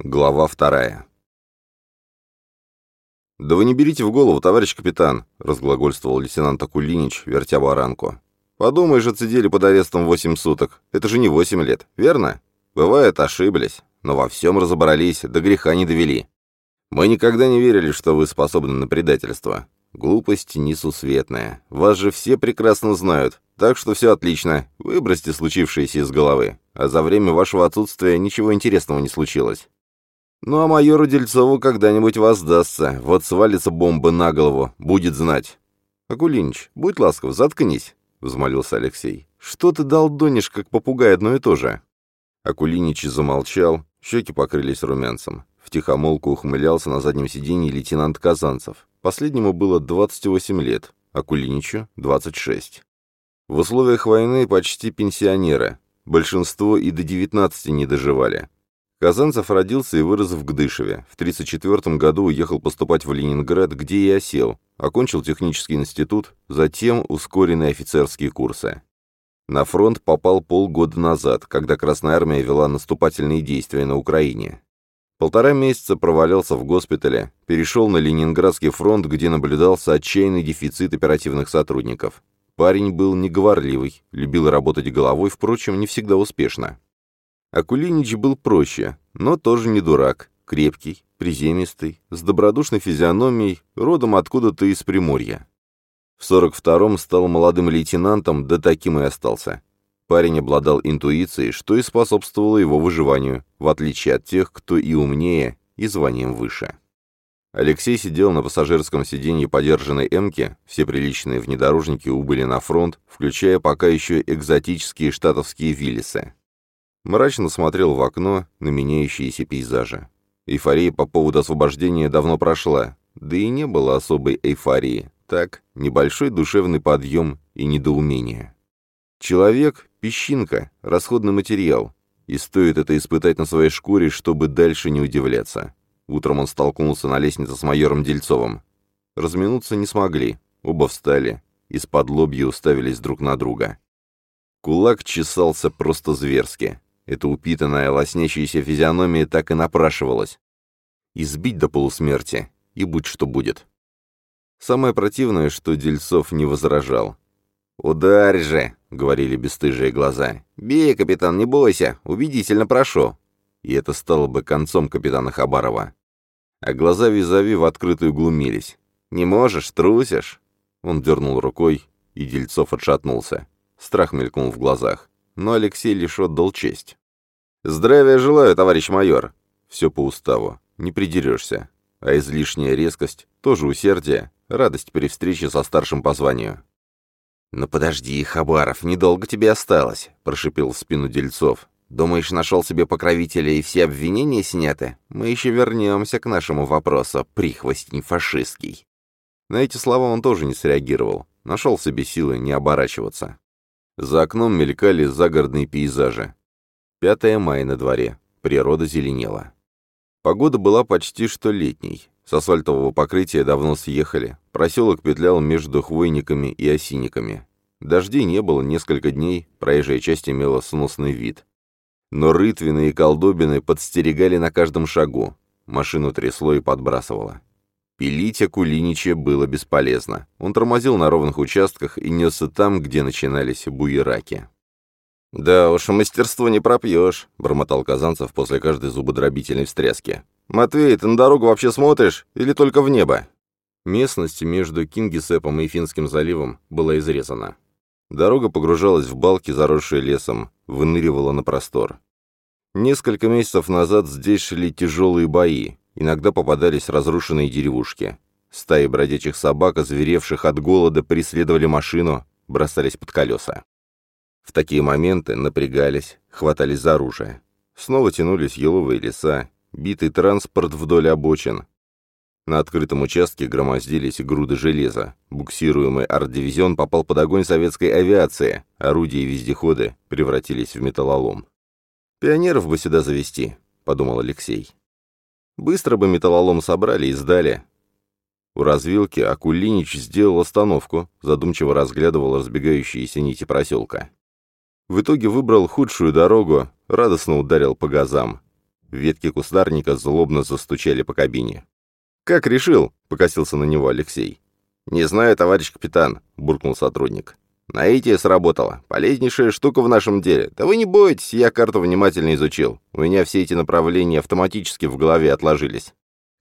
Глава вторая. «Да вы не берите в голову, товарищ капитан», — разглагольствовал лейтенант Акулинич, вертя баранку. «Подумаешь, отсидели под арестом восемь суток. Это же не восемь лет, верно? Бывает, ошиблись, но во всем разобрались, до греха не довели. Мы никогда не верили, что вы способны на предательство. Глупость несусветная. Вас же все прекрасно знают, так что все отлично. Выбросьте случившееся из головы. А за время вашего отсутствия ничего интересного не случилось. Ну а майору Дельцову когда-нибудь воздастся. Вот свалится бомба на голову, будет знать. Акулинич, будь ласков, заткнись, взмолился Алексей. Что ты долдонишь, как попугай, одно и то же? Акулинич замолчал, щеки покрылись румянцем. Втихомолку ухмылялся на заднем сиденье лейтенант Казанцев. Последнему было 28 лет, Акулиничу — 26. В условиях войны почти пенсионеры. Большинство и до 19 не доживали. Казанцев родился и вырос в Гдышеве. В 1934 году уехал поступать в Ленинград, где и осел. Окончил технический институт, затем ускоренные офицерские курсы. На фронт попал полгода назад, когда Красная Армия вела наступательные действия на Украине. Полтора месяца провалялся в госпитале, перешел на Ленинградский фронт, где наблюдался отчаянный дефицит оперативных сотрудников. Парень был неговорливый, любил работать головой, впрочем, не всегда успешно. Акулинич был проще, но тоже не дурак, крепкий, приземистый, с добродушной физиономией, родом откуда-то из Приморья. В 42-м стал молодым лейтенантом, да таким и остался. Парень обладал интуицией, что и способствовало его выживанию, в отличие от тех, кто и умнее, и званием выше. Алексей сидел на пассажирском сиденье подержанной «Эмки», все приличные внедорожники убыли на фронт, включая пока еще экзотические штатовские «Виллисы». Мрачно смотрел в окно на меняющиеся пейзажи. Эйфория по поводу освобождения давно прошла, да и не было особой эйфории. Так, небольшой душевный подъем и недоумение. Человек — песчинка, расходный материал, и стоит это испытать на своей шкуре, чтобы дальше не удивляться. Утром он столкнулся на лестнице с майором Дельцовым. Разминуться не смогли, оба встали, из-под лобья уставились друг на друга. Кулак чесался просто зверски. Эта упитанная, лоснящаяся физиономия так и напрашивалась. Избить до полусмерти, и будь что будет. Самое противное, что Дельцов не возражал. «Ударь же!» — говорили бесстыжие глаза. «Бей, капитан, не бойся! Убедительно прошу!» И это стало бы концом капитана Хабарова. А глаза визави в открытую глумились. «Не можешь, трусишь!» Он дернул рукой, и Дельцов отшатнулся. Страх мелькнул в глазах но Алексей лишь отдал честь. «Здравия желаю, товарищ майор!» Все по уставу, не придерешься. А излишняя резкость, тоже усердие, радость при встрече со старшим по званию. «Ну подожди, Хабаров, недолго тебе осталось», — прошипел в спину Дельцов. «Думаешь, нашел себе покровителя и все обвинения сняты? Мы еще вернемся к нашему вопросу, прихвостень фашистский». На эти слова он тоже не среагировал. Нашел себе силы не оборачиваться. За окном мелькали загородные пейзажи. 5 мая на дворе. Природа зеленела. Погода была почти что летней. С асфальтового покрытия давно съехали. Проселок петлял между хвойниками и осинниками. Дождей не было несколько дней, проезжая часть имела сносный вид. Но рытвины и колдобины подстерегали на каждом шагу. Машину трясло и подбрасывало. Пилить Акулинича было бесполезно. Он тормозил на ровных участках и несся там, где начинались буераки. «Да уж, мастерство не пропьешь», — бормотал Казанцев после каждой зубодробительной встряски. «Матвей, ты на дорогу вообще смотришь или только в небо?» Местность между Кингисеппом и Финским заливом была изрезана. Дорога погружалась в балки, заросшие лесом, выныривала на простор. Несколько месяцев назад здесь шли тяжелые бои, Иногда попадались разрушенные деревушки. Стаи бродячих собак, озверевших от голода, преследовали машину, бросались под колеса. В такие моменты напрягались, хватались за оружие. Снова тянулись еловые леса, битый транспорт вдоль обочин. На открытом участке громоздились груды железа. Буксируемый арт-дивизион попал под огонь советской авиации, орудия и вездеходы превратились в металлолом. «Пионеров бы сюда завести», — подумал Алексей. Быстро бы металлолом собрали и сдали. У развилки Акулинич сделал остановку, задумчиво разглядывал разбегающиеся нити проселка. В итоге выбрал худшую дорогу, радостно ударил по газам. Ветки кустарника злобно застучали по кабине. «Как решил?» — покосился на него Алексей. «Не знаю, товарищ капитан», — буркнул сотрудник. «Наитие сработало. Полезнейшая штука в нашем деле. Да вы не бойтесь, я карту внимательно изучил. У меня все эти направления автоматически в голове отложились.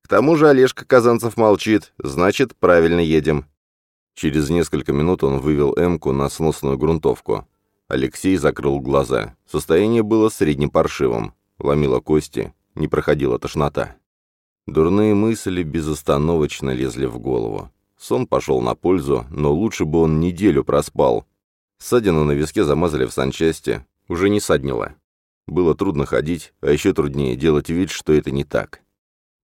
К тому же Олежка Казанцев молчит, значит, правильно едем». Через несколько минут он вывел «Эмку» на сносную грунтовку. Алексей закрыл глаза. Состояние было среднепаршивым. Ломило кости, не проходила тошнота. Дурные мысли безостановочно лезли в голову. Сон пошел на пользу, но лучше бы он неделю проспал. Ссадину на виске замазали в санчасти, уже не саднило. Было трудно ходить, а еще труднее делать вид, что это не так.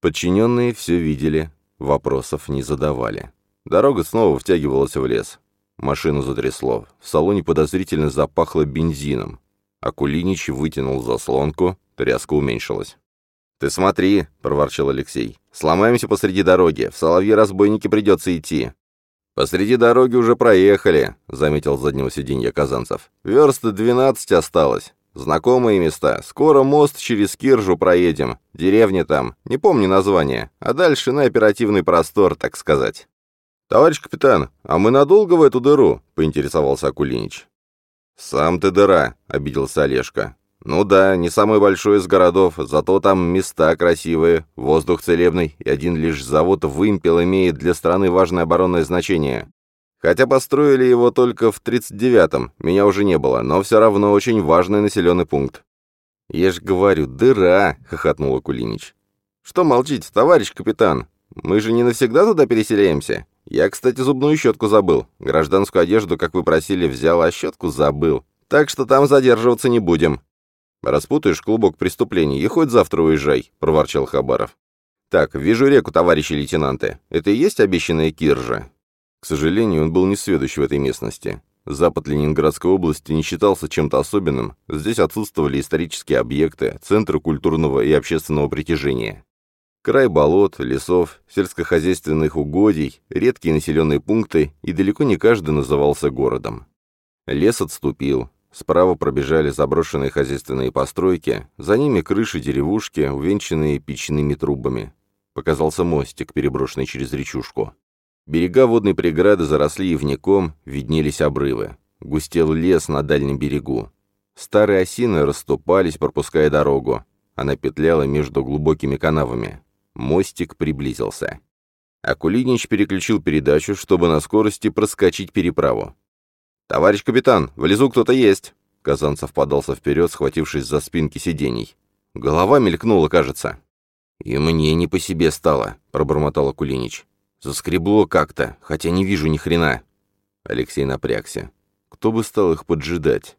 Подчиненные все видели, вопросов не задавали. Дорога снова втягивалась в лес. Машину затрясло. В салоне подозрительно запахло бензином. Акулинич вытянул заслонку, тряска уменьшилась. «Ты смотри», — проворчал Алексей. «Сломаемся посреди дороги. В Соловье-разбойники придется идти». «Посреди дороги уже проехали», — заметил с заднего сиденья Казанцев. «Верст двенадцать осталось. Знакомые места. Скоро мост через Киржу проедем. Деревня там. Не помню название. А дальше на оперативный простор, так сказать». «Товарищ капитан, а мы надолго в эту дыру?» — поинтересовался Акулинич. «Сам ты дыра», — обиделся Олежка. «Ну да, не самый большой из городов, зато там места красивые, воздух целебный, и один лишь завод «Вымпел» имеет для страны важное оборонное значение. Хотя построили его только в 39-м, меня уже не было, но все равно очень важный населенный пункт». «Я ж говорю, дыра!» — хохотнул Акулинич. «Что молчите, товарищ капитан? Мы же не навсегда туда переселяемся. Я, кстати, зубную щетку забыл. Гражданскую одежду, как вы просили, взял, а щетку забыл. Так что там задерживаться не будем. «Распутаешь клубок преступлений и хоть завтра уезжай», — проворчал Хабаров. «Так, вижу реку, товарищи лейтенанты. Это и есть обещанная Киржа?» К сожалению, он был не сведущ в этой местности. Запад Ленинградской области не считался чем-то особенным, здесь отсутствовали исторические объекты, центры культурного и общественного притяжения. Край болот, лесов, сельскохозяйственных угодий, редкие населенные пункты, и далеко не каждый назывался городом. Лес отступил, Справа пробежали заброшенные хозяйственные постройки, за ними крыши деревушки, увенчанные печными трубами. Показался мостик, переброшенный через речушку. Берега водной преграды заросли ивняком, виднелись обрывы. Густел лес на дальнем берегу. Старые осины расступались, пропуская дорогу. Она петляла между глубокими канавами. Мостик приблизился. Акулинич переключил передачу, чтобы на скорости проскочить переправу. «Товарищ капитан, внизу кто-то есть!» Казанцев подался вперед, схватившись за спинки сидений. Голова мелькнула, кажется. «И мне не по себе стало», — пробормотал Акулинич. «Заскребло как-то, хотя не вижу ни хрена». Алексей напрягся. Кто бы стал их поджидать?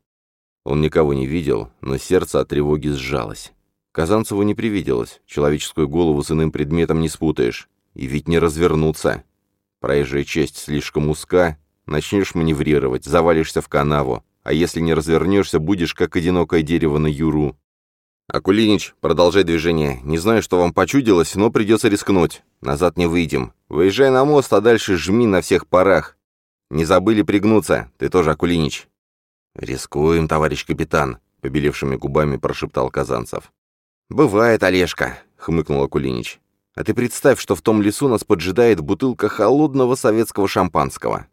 Он никого не видел, но сердце от тревоги сжалось. Казанцеву не привиделось, человеческую голову с иным предметом не спутаешь. И ведь не развернуться. Проезжая часть слишком узка, Начнешь маневрировать, завалишься в канаву, а если не развернешься, будешь как одинокое дерево на юру. Акулинич, продолжай движение. Не знаю, что вам почудилось, но придется рискнуть. Назад не выйдем. Выезжай на мост, а дальше жми на всех парах. Не забыли пригнуться. Ты тоже, Акулинич. Рискуем, товарищ капитан, побелевшими губами прошептал Казанцев. «Бывает, Олежка», — хмыкнул Акулинич. «А ты представь, что в том лесу нас поджидает бутылка холодного советского шампанского.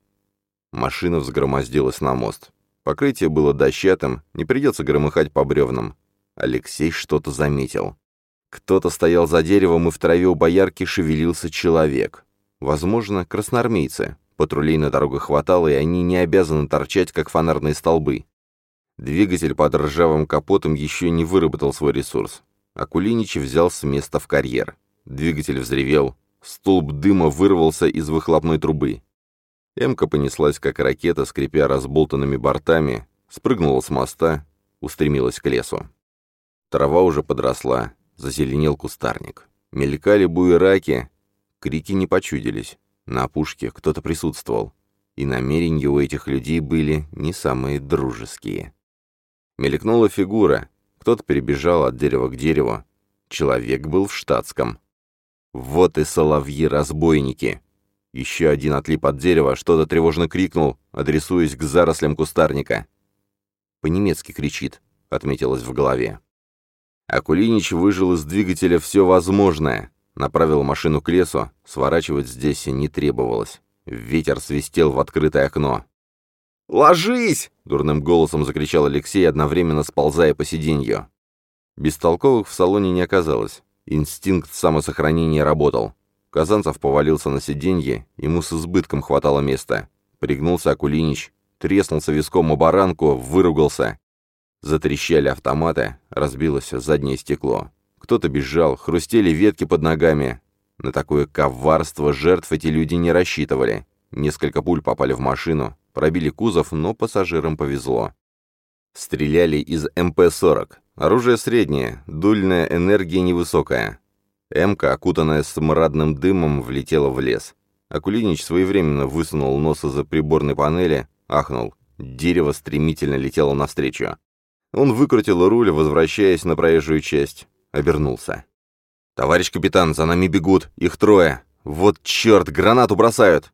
Машина взгромоздилась на мост. Покрытие было дощатым, не придется громыхать по бревнам. Алексей что-то заметил. Кто-то стоял за деревом, и в траве у боярки шевелился человек. Возможно, красноармейцы. Патрулей на дорогах хватало, и они не обязаны торчать, как фонарные столбы. Двигатель под ржавым капотом еще не выработал свой ресурс. Акулинич взял с места в карьер. Двигатель взревел. Столб дыма вырвался из выхлопной трубы. Эмка понеслась, как ракета, скрипя разболтанными бортами, спрыгнула с моста, устремилась к лесу. Трава уже подросла, зазеленел кустарник. Мелькали буераки, крики не почудились. На опушке кто-то присутствовал, и намерения у этих людей были не самые дружеские. Мелькнула фигура, кто-то перебежал от дерева к дереву. Человек был в штатском. Вот и соловьи-разбойники. Еще один отлип от дерева, что-то тревожно крикнул, адресуясь к зарослям кустарника. «По-немецки кричит», — отметилось в голове. Акулинич выжил из двигателя все возможное. Направил машину к лесу, сворачивать здесь не требовалось. Ветер свистел в открытое окно. «Ложись!» — дурным голосом закричал Алексей, одновременно сползая по сиденью. Бестолковых в салоне не оказалось. Инстинкт самосохранения работал. Казанцев повалился на сиденье, ему с избытком хватало места. Пригнулся Акулинич, треснулся виском о баранку, выругался. Затрещали автоматы, разбилось заднее стекло. Кто-то бежал, хрустели ветки под ногами. На такое коварство жертв эти люди не рассчитывали. Несколько пуль попали в машину, пробили кузов, но пассажирам повезло. Стреляли из МП-40. Оружие среднее, дульная энергия невысокая. Эмка, окутанная смрадным дымом, влетела в лес. Акулинич своевременно высунул нос из-за приборной панели, ахнул. Дерево стремительно летело навстречу. Он выкрутил руль, возвращаясь на проезжую часть. Обернулся. «Товарищ капитан, за нами бегут. Их трое. Вот черт, гранату бросают!»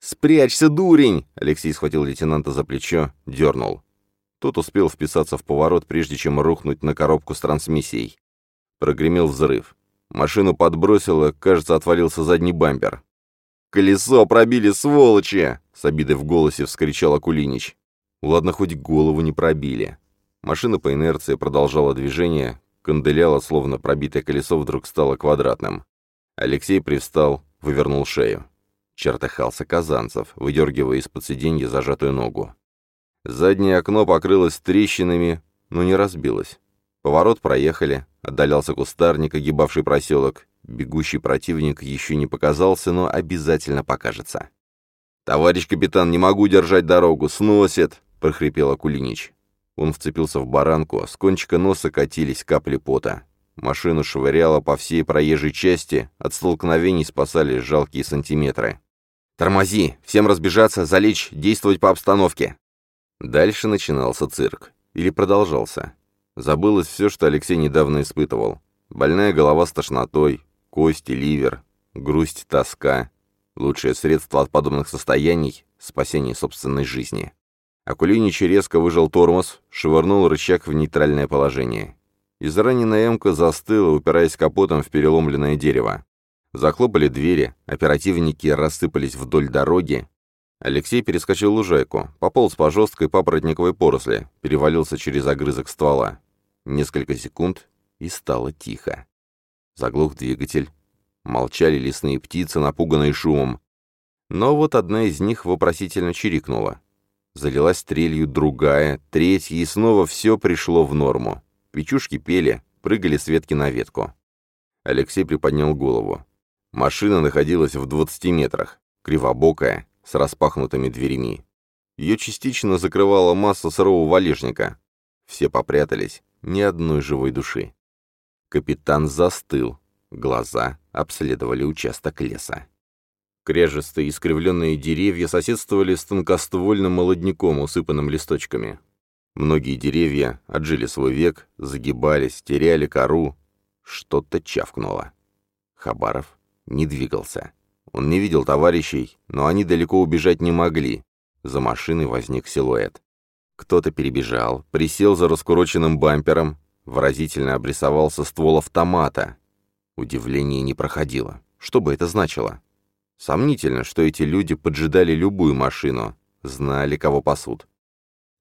«Спрячься, дурень!» Алексей схватил лейтенанта за плечо, дернул. Тот успел вписаться в поворот, прежде чем рухнуть на коробку с трансмиссией. Прогремел взрыв. Машину подбросило, кажется, отвалился задний бампер. «Колесо пробили, сволочи!» — с обидой в голосе вскричал Акулинич. Ладно, хоть голову не пробили. Машина по инерции продолжала движение, канделяла, словно пробитое колесо вдруг стало квадратным. Алексей привстал, вывернул шею. Чертыхался Казанцев, выдергивая из-под сиденья зажатую ногу. Заднее окно покрылось трещинами, но не разбилось. Поворот проехали, отдалялся кустарник, огибавший проселок. Бегущий противник еще не показался, но обязательно покажется. «Товарищ капитан, не могу держать дорогу, сносит!» — прохрипел Акулинич. Он вцепился в баранку, с кончика носа катились капли пота. Машину швыряло по всей проезжей части, от столкновений спасали жалкие сантиметры. «Тормози! Всем разбежаться, залечь, действовать по обстановке!» Дальше начинался цирк. Или продолжался. Забылось все, что Алексей недавно испытывал. Больная голова с тошнотой, кости, ливер, грусть, тоска. Лучшее средство от подобных состояний — спасение собственной жизни. Акулинич резко выжал тормоз, швырнул рычаг в нейтральное положение. Израненная эмка застыла, упираясь капотом в переломленное дерево. Захлопали двери, оперативники рассыпались вдоль дороги, Алексей перескочил лужайку, пополз по жесткой папоротниковой поросли, перевалился через огрызок ствола. Несколько секунд, и стало тихо. Заглух двигатель. Молчали лесные птицы, напуганные шумом. Но вот одна из них вопросительно чирикнула. Залилась трелью другая, третья, и снова все пришло в норму. Печушки пели, прыгали с ветки на ветку. Алексей приподнял голову. Машина находилась в 20 метрах, кривобокая, с распахнутыми дверями. Ее частично закрывала масса сырого валежника. Все попрятались, ни одной живой души. Капитан застыл, глаза обследовали участок леса. Крежестые искривленные деревья соседствовали с тонкоствольным молодняком, усыпанным листочками. Многие деревья отжили свой век, загибались, теряли кору. Что-то чавкнуло. Хабаров не двигался. Он не видел товарищей, но они далеко убежать не могли. За машиной возник силуэт. Кто-то перебежал, присел за раскуроченным бампером, выразительно обрисовался ствол автомата. Удивление не проходило. Что бы это значило? Сомнительно, что эти люди поджидали любую машину, знали, кого пасут.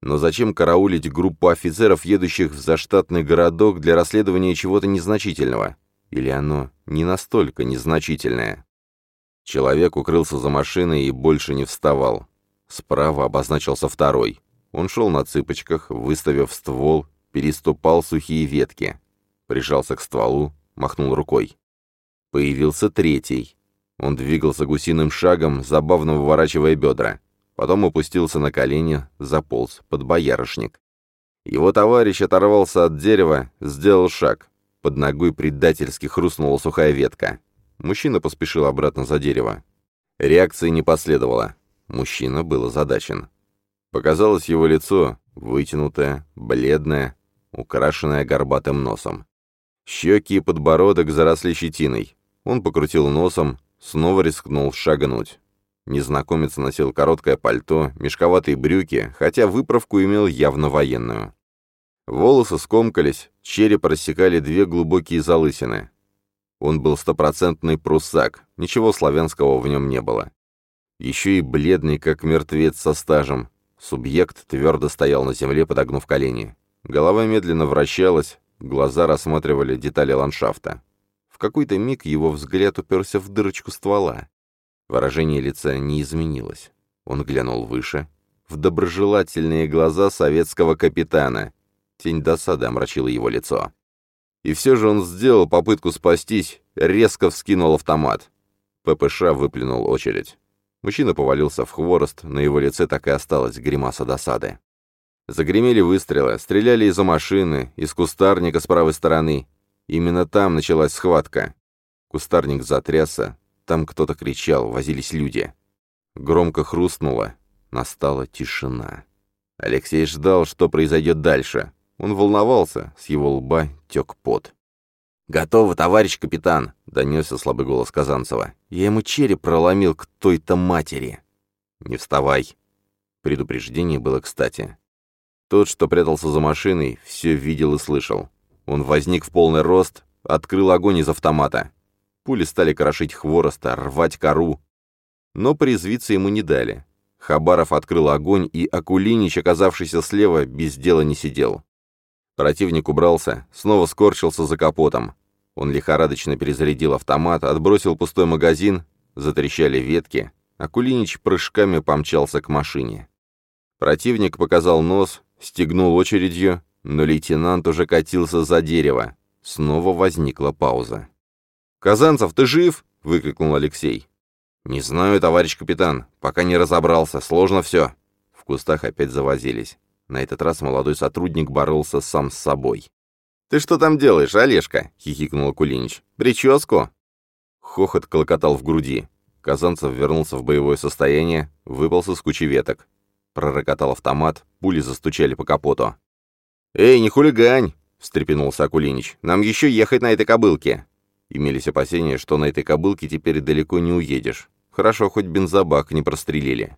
Но зачем караулить группу офицеров, едущих в заштатный городок для расследования чего-то незначительного? Или оно не настолько незначительное? Человек укрылся за машиной и больше не вставал. Справа обозначился второй. Он шел на цыпочках, выставив ствол, переступал сухие ветки. Прижался к стволу, махнул рукой. Появился третий. Он двигался гусиным шагом, забавно выворачивая бедра. Потом опустился на колени, заполз под боярышник. Его товарищ оторвался от дерева, сделал шаг. Под ногой предательски хрустнула сухая ветка. Мужчина поспешил обратно за дерево. Реакции не последовало. Мужчина был озадачен. Показалось его лицо, вытянутое, бледное, украшенное горбатым носом. Щеки и подбородок заросли щетиной. Он покрутил носом, снова рискнул шагнуть. Незнакомец носил короткое пальто, мешковатые брюки, хотя выправку имел явно военную. Волосы скомкались, череп рассекали две глубокие залысины. Он был стопроцентный пруссак, ничего славянского в нем не было. Еще и бледный, как мертвец со стажем. Субъект твердо стоял на земле, подогнув колени. Голова медленно вращалась, глаза рассматривали детали ландшафта. В какой-то миг его взгляд уперся в дырочку ствола. Выражение лица не изменилось. Он глянул выше, в доброжелательные глаза советского капитана. Тень досады омрачила его лицо. И все же он сделал попытку спастись, резко вскинул автомат. ППШ выплюнул очередь. Мужчина повалился в хворост, на его лице так и осталась гримаса досады. Загремели выстрелы, стреляли из-за машины, из кустарника с правой стороны. Именно там началась схватка. Кустарник затрясся, там кто-то кричал, возились люди. Громко хрустнуло, настала тишина. Алексей ждал, что произойдет дальше. Он волновался, с его лба тек пот. «Готово, товарищ капитан!» — донесся слабый голос Казанцева. «Я ему череп проломил к той-то матери!» «Не вставай!» Предупреждение было кстати. Тот, что прятался за машиной, все видел и слышал. Он возник в полный рост, открыл огонь из автомата. Пули стали крошить хвороста, рвать кору. Но призвиться ему не дали. Хабаров открыл огонь, и Акулинич, оказавшийся слева, без дела не сидел. Противник убрался, снова скорчился за капотом. Он лихорадочно перезарядил автомат, отбросил пустой магазин, затрещали ветки. Акулинич прыжками помчался к машине. Противник показал нос, Стегнул очередью, но лейтенант уже катился за дерево. Снова возникла пауза. «Казанцев, ты жив?» — выкрикнул Алексей. «Не знаю, товарищ капитан, пока не разобрался, сложно все». В кустах опять завозились. На этот раз молодой сотрудник боролся сам с собой. «Ты что там делаешь, Олежка?» — хихикнул Кулинич. «Прическу?» Хохот колокотал в груди. Казанцев вернулся в боевое состояние, выпался с кучи веток. Пророкотал автомат, пули застучали по капоту. «Эй, не хулигань!» — встрепенулся Акулинич. «Нам еще ехать на этой кобылке!» Имелись опасения, что на этой кобылке теперь далеко не уедешь. Хорошо, хоть бензобак не прострелили.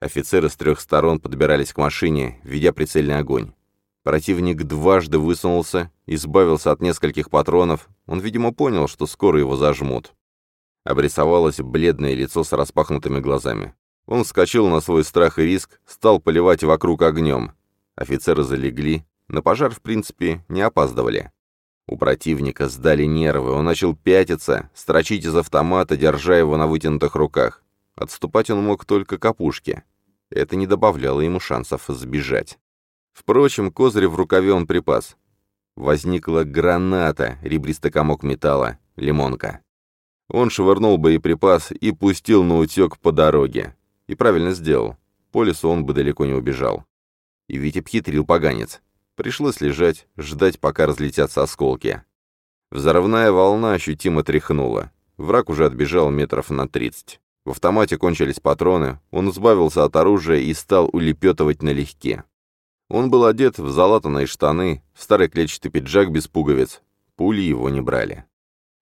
Офицеры с трех сторон подбирались к машине, ведя прицельный огонь. Противник дважды высунулся, избавился от нескольких патронов. Он, видимо, понял, что скоро его зажмут. Обрисовалось бледное лицо с распахнутыми глазами. Он вскочил на свой страх и риск, стал поливать вокруг огнем. Офицеры залегли, на пожар, в принципе, не опаздывали. У противника сдали нервы, он начал пятиться, строчить из автомата, держа его на вытянутых руках. Отступать он мог только к опушке. Это не добавляло ему шансов сбежать. Впрочем, козырь в рукаве он припас. Возникла граната, ребристый комок металла, лимонка. Он швырнул боеприпас и пустил на утек по дороге. И правильно сделал. По лесу он бы далеко не убежал. И ведь обхитрил поганец. Пришлось лежать, ждать, пока разлетятся осколки. Взрывная волна ощутимо тряхнула. Враг уже отбежал метров на тридцать. В автомате кончились патроны, он избавился от оружия и стал улепетывать налегке. Он был одет в залатанные штаны, в старый клетчатый пиджак без пуговиц. Пули его не брали.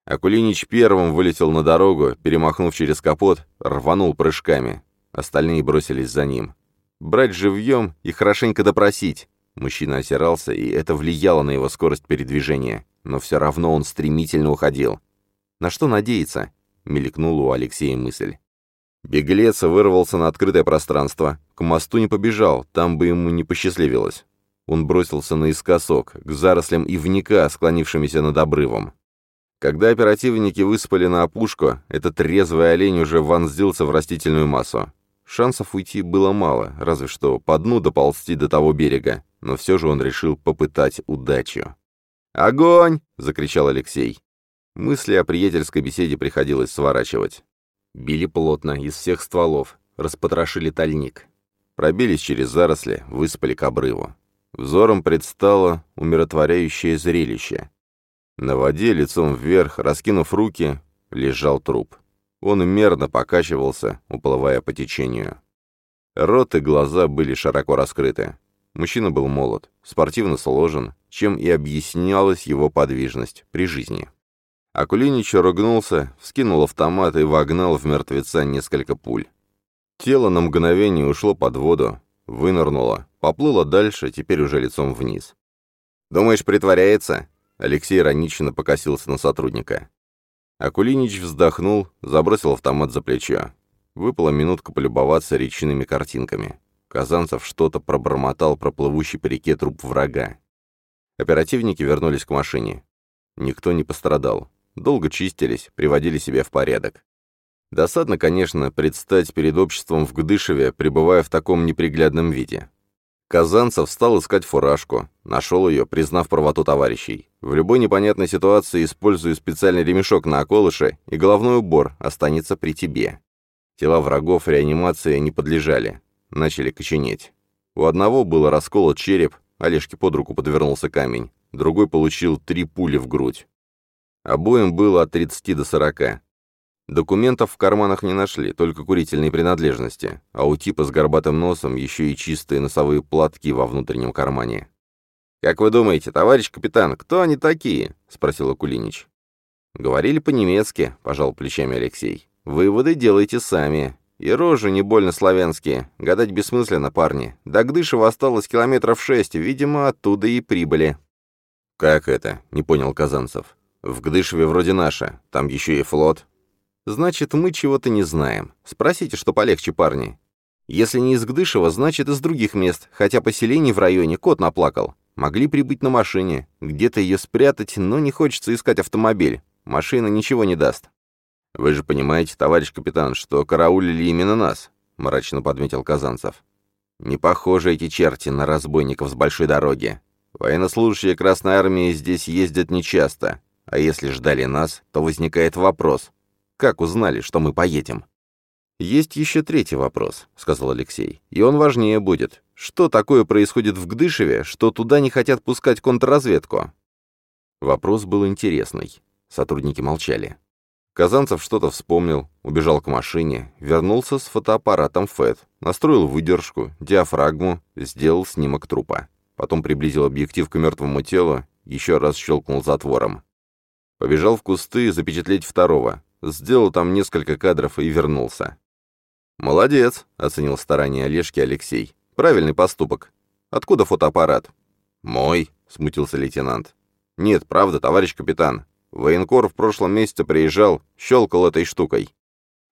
Акулинич первым вылетел на дорогу, перемахнув через капот, рванул прыжками. Остальные бросились за ним. Брать живьем и хорошенько допросить. Мужчина осирался, и это влияло на его скорость передвижения. Но все равно он стремительно уходил. На что надеяться? Мелькнула у Алексея мысль. Беглец вырвался на открытое пространство. К мосту не побежал, там бы ему не посчастливилось. Он бросился наискосок, к зарослям ивника, склонившимися над обрывом. Когда оперативники выспали на опушку, этот резвый олень уже вонзился в растительную массу. Шансов уйти было мало, разве что по дну доползти до того берега, но все же он решил попытать удачу. «Огонь!» — закричал Алексей. Мысли о приятельской беседе приходилось сворачивать. Били плотно, из всех стволов, распотрошили тальник. Пробились через заросли, выспали к обрыву. Взором предстало умиротворяющее зрелище. На воде, лицом вверх, раскинув руки, лежал труп. Он мерно покачивался, уплывая по течению. Рот и глаза были широко раскрыты. Мужчина был молод, спортивно сложен, чем и объяснялась его подвижность при жизни. Акулинич ругнулся, вскинул автомат и вогнал в мертвеца несколько пуль. Тело на мгновение ушло под воду, вынырнуло, поплыло дальше, теперь уже лицом вниз. «Думаешь, притворяется?» Алексей иронично покосился на сотрудника. Акулинич вздохнул, забросил автомат за плечо. Выпала минутка полюбоваться речными картинками. Казанцев что-то пробормотал про плывущий по реке труп врага. Оперативники вернулись к машине. Никто не пострадал. Долго чистились, приводили себя в порядок. Досадно, конечно, предстать перед обществом в Гдышеве, пребывая в таком неприглядном виде. Казанцев стал искать фуражку, нашел ее, признав правоту товарищей. В любой непонятной ситуации использую специальный ремешок на околыше, и головной убор останется при тебе. Тела врагов реанимации не подлежали начали коченеть. У одного было расколот череп, Олежке под руку подвернулся камень, другой получил три пули в грудь. Обоим было от 30 до 40. Документов в карманах не нашли, только курительные принадлежности, а у типа с горбатым носом еще и чистые носовые платки во внутреннем кармане. «Как вы думаете, товарищ капитан, кто они такие?» — спросил Акулинич. «Говорили по-немецки», — пожал плечами Алексей. «Выводы делайте сами. И рожи не больно славянские. Гадать бессмысленно, парни. До Гдышева осталось километров шесть, видимо, оттуда и прибыли. «Как это?» — не понял Казанцев. «В Гдышеве вроде наше. Там еще и флот». «Значит, мы чего-то не знаем. Спросите, что полегче, парни. Если не из Гдышева, значит, из других мест, хотя поселений в районе кот наплакал. Могли прибыть на машине, где-то ее спрятать, но не хочется искать автомобиль. Машина ничего не даст. «Вы же понимаете, товарищ капитан, что караулили именно нас», — мрачно подметил Казанцев. «Не похожи эти черти на разбойников с большой дороги. Военнослужащие Красной Армии здесь ездят нечасто, а если ждали нас, то возникает вопрос, как узнали, что мы поедем?» «Есть еще третий вопрос», — сказал Алексей, — «и он важнее будет. Что такое происходит в Гдышеве, что туда не хотят пускать контрразведку?» Вопрос был интересный. Сотрудники молчали. Казанцев что-то вспомнил, убежал к машине, вернулся с фотоаппаратом ФЭД, настроил выдержку, диафрагму, сделал снимок трупа. Потом приблизил объектив к мертвому телу, еще раз щелкнул затвором. Побежал в кусты запечатлеть второго, сделал там несколько кадров и вернулся. «Молодец», — оценил старание Олежки Алексей. «Правильный поступок. Откуда фотоаппарат?» «Мой», — смутился лейтенант. «Нет, правда, товарищ капитан. Военкор в прошлом месяце приезжал, щелкал этой штукой.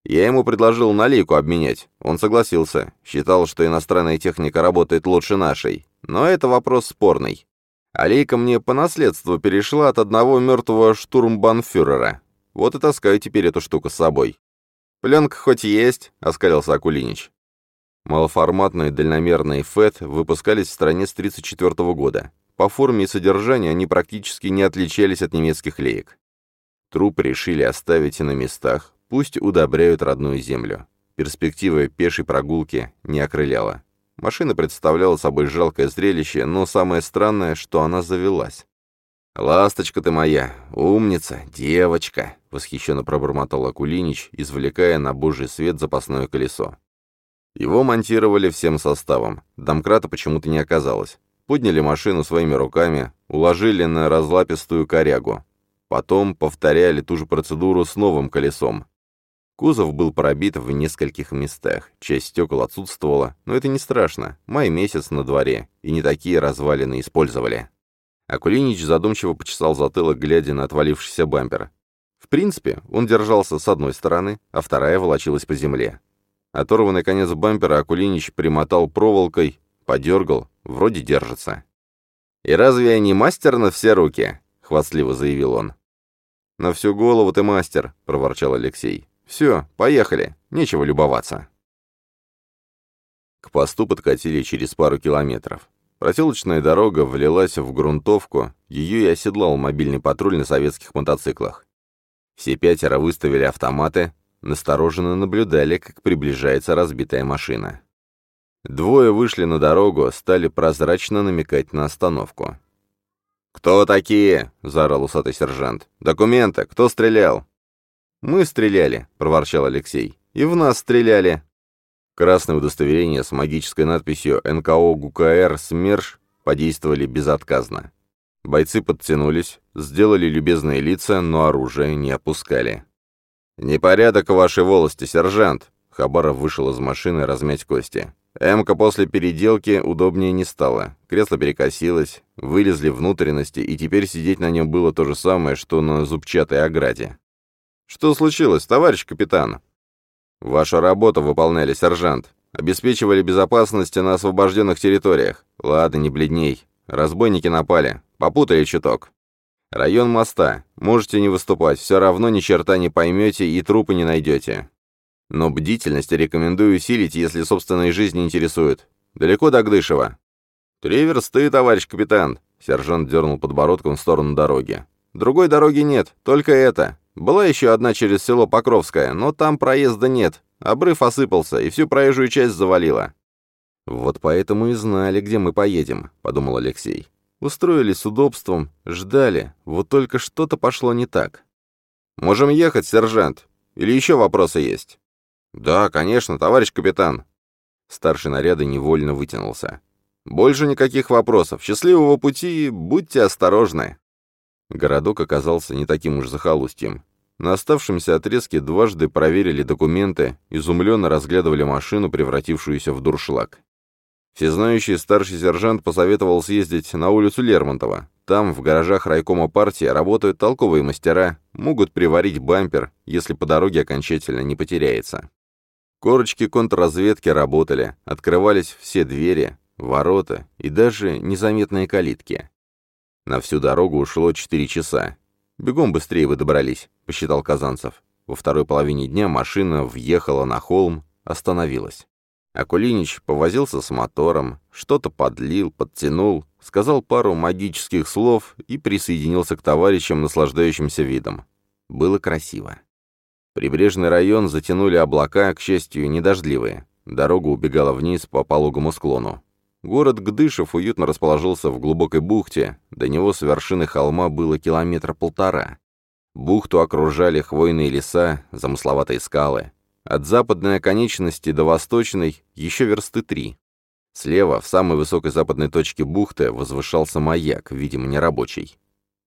Я ему предложил налейку обменять. Он согласился. Считал, что иностранная техника работает лучше нашей. Но это вопрос спорный. Алейка мне по наследству перешла от одного мертвого штурмбанфюрера. Вот и таскаю теперь эту штуку с собой. «Пленка хоть есть», — оскалился Акулинич. Малоформатные дальномерные ФЭТ выпускались в стране с 1934 года. По форме и содержанию они практически не отличались от немецких леек. Труп решили оставить на местах, пусть удобряют родную землю. Перспектива пешей прогулки не окрыляла. Машина представляла собой жалкое зрелище, но самое странное, что она завелась. «Ласточка ты моя, умница, девочка!» — восхищенно пробормотал Акулинич, извлекая на божий свет запасное колесо. Его монтировали всем составом. Домкрата почему-то не оказалось. Подняли машину своими руками, уложили на разлапистую корягу. Потом повторяли ту же процедуру с новым колесом. Кузов был пробит в нескольких местах, часть стекол отсутствовала, но это не страшно, май месяц на дворе, и не такие развалины использовали. Акулинич задумчиво почесал затылок, глядя на отвалившийся бампер. В принципе, он держался с одной стороны, а вторая волочилась по земле. Оторванный конец бампера Акулинич примотал проволокой, подергал, Вроде держится. «И разве я не мастер на все руки?» — хвастливо заявил он. «На всю голову ты мастер», — проворчал Алексей. «Все, поехали, нечего любоваться». К посту подкатили через пару километров. Проселочная дорога влилась в грунтовку, ее и оседлал мобильный патруль на советских мотоциклах. Все пятеро выставили автоматы, настороженно наблюдали, как приближается разбитая машина. Двое вышли на дорогу, стали прозрачно намекать на остановку. «Кто такие?» — заорал усатый сержант. «Документы! Кто стрелял?» «Мы стреляли», — проворчал Алексей. «И в нас стреляли». Красное удостоверение с магической надписью «НКО ГУКР СМЕРШ» подействовали безотказно. Бойцы подтянулись, сделали любезные лица, но оружие не опускали. «Непорядок в вашей волости, сержант!» Хабаров вышел из машины размять кости. Эмка после переделки удобнее не стала. Кресло перекосилось, вылезли внутренности, и теперь сидеть на нем было то же самое, что на зубчатой ограде. «Что случилось, товарищ капитан?» «Ваша работа выполняли, сержант. Обеспечивали безопасность на освобожденных территориях. Ладно, не бледней. Разбойники напали. Попутали чуток. Район моста. Можете не выступать, все равно ни черта не поймете и трупы не найдете. Но бдительность рекомендую усилить, если собственной жизни интересует. Далеко до Гдышева?» «Три версты, товарищ капитан», — сержант дернул подбородком в сторону дороги. «Другой дороги нет, только это. Была еще одна через село Покровское, но там проезда нет. Обрыв осыпался, и всю проезжую часть завалило». «Вот поэтому и знали, где мы поедем», — подумал Алексей. «Устроились с удобством, ждали, вот только что-то пошло не так». «Можем ехать, сержант. Или еще вопросы есть?» «Да, конечно, товарищ капитан». Старший наряда невольно вытянулся. «Больше никаких вопросов. Счастливого пути, будьте осторожны». Городок оказался не таким уж захолустьем. На оставшемся отрезке дважды проверили документы, изумленно разглядывали машину, превратившуюся в дуршлаг. Всезнающий старший сержант посоветовал съездить на улицу Лермонтова. Там, в гаражах райкома партии, работают толковые мастера, могут приварить бампер, если по дороге окончательно не потеряется. Корочки контрразведки работали, открывались все двери, ворота и даже незаметные калитки. На всю дорогу ушло 4 часа. «Бегом быстрее вы добрались», — посчитал Казанцев. Во второй половине дня машина въехала на холм, остановилась. Акулинич повозился с мотором, что-то подлил, подтянул, сказал пару магических слов и присоединился к товарищам, наслаждающимся видом. Было красиво. Прибрежный район затянули облака, к счастью, недождливые. Дорога убегала вниз по пологому склону. Город Гдышев уютно расположился в глубокой бухте, до него с вершины холма было километра полтора. Бухту окружали хвойные леса, замысловатые скалы. От западной оконечности до восточной еще версты три. Слева, в самой высокой западной точке бухты, возвышался маяк, видимо, нерабочий.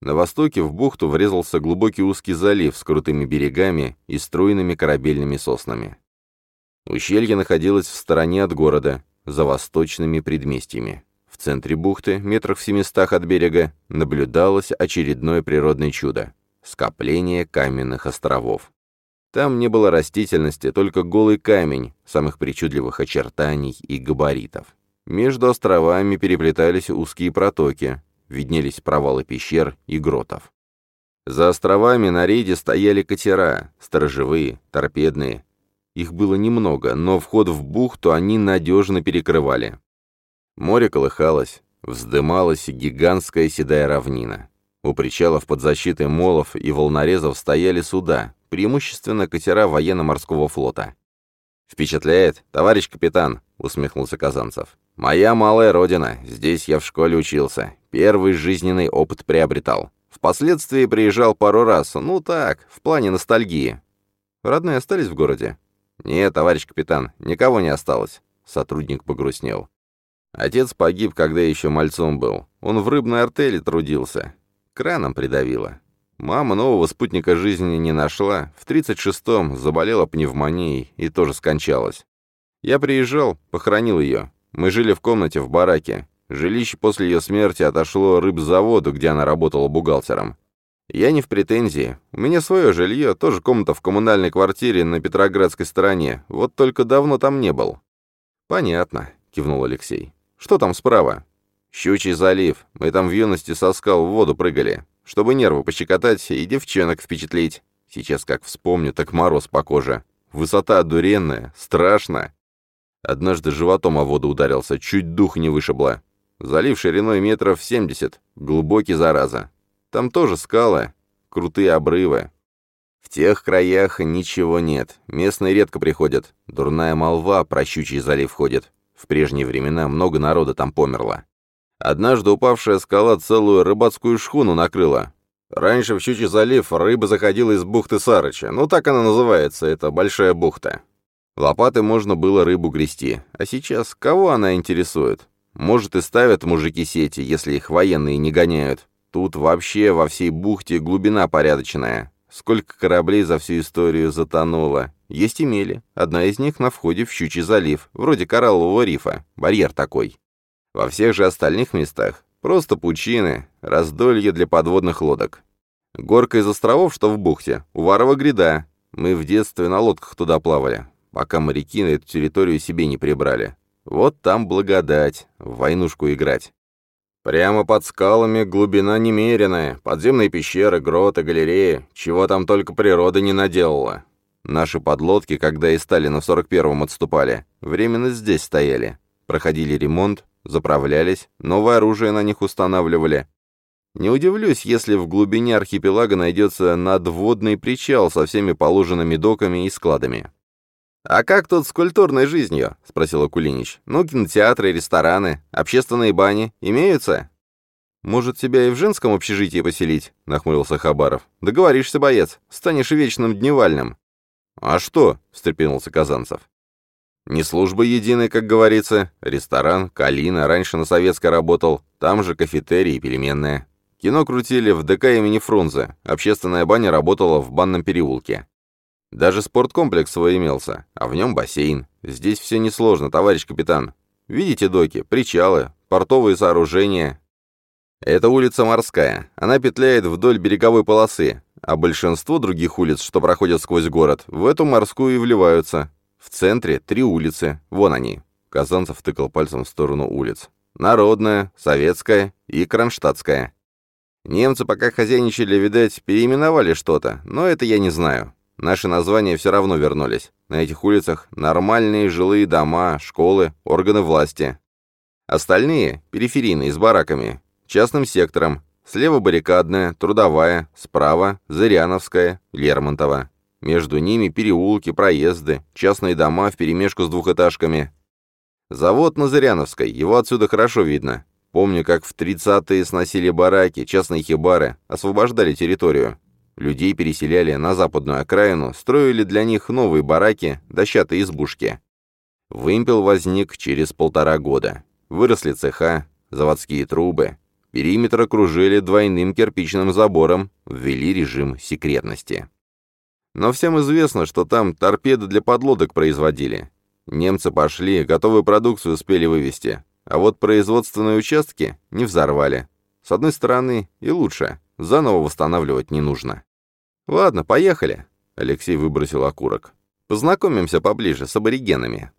На востоке в бухту врезался глубокий узкий залив с крутыми берегами и стройными корабельными соснами. Ущелье находилось в стороне от города, за восточными предместьями. В центре бухты, метрах в семистах от берега, наблюдалось очередное природное чудо — скопление каменных островов. Там не было растительности, только голый камень, самых причудливых очертаний и габаритов. Между островами переплетались узкие протоки, виднелись провалы пещер и гротов. За островами на рейде стояли катера, сторожевые, торпедные. Их было немного, но вход в бухту они надежно перекрывали. Море колыхалось, вздымалась гигантская седая равнина. У причалов под защитой молов и волнорезов стояли суда, преимущественно катера военно-морского флота. «Впечатляет, товарищ капитан», — усмехнулся Казанцев. «Моя малая родина, здесь я в школе учился, первый жизненный опыт приобретал. Впоследствии приезжал пару раз, ну так, в плане ностальгии. Родные остались в городе?» «Нет, товарищ капитан, никого не осталось», — сотрудник погрустнел. Отец погиб, когда еще мальцом был. Он в рыбной артели трудился. Краном придавило. Мама нового спутника жизни не нашла, в 36-м заболела пневмонией и тоже скончалась. Я приезжал, похоронил ее. Мы жили в комнате в бараке. Жилище после ее смерти отошло рыбзаводу, где она работала бухгалтером. Я не в претензии. У меня свое жилье, тоже комната в коммунальной квартире на Петроградской стороне. Вот только давно там не был. «Понятно», — кивнул Алексей. «Что там справа?» «Щучий залив. Мы там в юности со скал в воду прыгали чтобы нервы пощекотать и девчонок впечатлить. Сейчас как вспомню, так мороз по коже. Высота одуренная, страшно. Однажды животом о воду ударился, чуть дух не вышибло. Залив шириной метров семьдесят, глубокий зараза. Там тоже скалы, крутые обрывы. В тех краях ничего нет, местные редко приходят. Дурная молва про щучий залив ходит. В прежние времена много народа там померло. Однажды упавшая скала целую рыбацкую шхуну накрыла. Раньше в Щучий залив рыба заходила из бухты Сарыча, ну так она называется, это большая бухта. Лопатой можно было рыбу грести, а сейчас кого она интересует? Может и ставят мужики сети, если их военные не гоняют. Тут вообще во всей бухте глубина порядочная. Сколько кораблей за всю историю затонуло. Есть и мели. Одна из них на входе в Щучий залив, вроде кораллового рифа. Барьер такой. Во всех же остальных местах просто пучины, раздолье для подводных лодок. Горка из островов, что в бухте, Уварова гряда. Мы в детстве на лодках туда плавали, пока моряки на эту территорию себе не прибрали. Вот там благодать, в войнушку играть. Прямо под скалами глубина немеренная, подземные пещеры, гроты, галереи, чего там только природа не наделала. Наши подлодки, когда из Сталина в 41-м отступали, временно здесь стояли. Проходили ремонт, заправлялись, новое оружие на них устанавливали. Не удивлюсь, если в глубине архипелага найдется надводный причал со всеми положенными доками и складами. «А как тут с культурной жизнью?» — спросил Акулинич. «Ну, кинотеатры, рестораны, общественные бани имеются?» «Может, тебя и в женском общежитии поселить?» — нахмурился Хабаров. «Договоришься, боец, станешь вечным дневальным». «А что?» — встрепенулся Казанцев. «Не служба единая, как говорится. Ресторан, Калина, раньше на Советской работал, там же кафетерий и переменная. Кино крутили в ДК имени Фрунзе, общественная баня работала в банном переулке. Даже спорткомплекс свой имелся, а в нем бассейн. Здесь все несложно, товарищ капитан. Видите доки, причалы, портовые сооружения. Это улица Морская. Она петляет вдоль береговой полосы, а большинство других улиц, что проходят сквозь город, в эту морскую и вливаются. В центре три улицы, вон они. Казанцев тыкал пальцем в сторону улиц. Народная, Советская и Кронштадтская. Немцы, пока хозяйничали, видать, переименовали что-то, но это я не знаю. Наши названия все равно вернулись. На этих улицах нормальные жилые дома, школы, органы власти. Остальные — периферийные, с бараками, частным сектором. Слева баррикадная, трудовая, справа — Зыряновская, Лермонтова. Между ними переулки, проезды, частные дома вперемешку с двухэтажками. Завод на Зыряновской, его отсюда хорошо видно. Помню, как в 30-е сносили бараки, частные хибары, освобождали территорию. Людей переселяли на западную окраину, строили для них новые бараки, дощатые избушки. Вымпел возник через полтора года. Выросли цеха, заводские трубы. Периметр окружили двойным кирпичным забором, ввели режим секретности. Но всем известно, что там торпеды для подлодок производили. Немцы пошли, готовую продукцию успели вывести. А вот производственные участки не взорвали. С одной стороны, и лучше. Заново восстанавливать не нужно. «Ладно, поехали», — Алексей выбросил окурок. «Познакомимся поближе с аборигенами».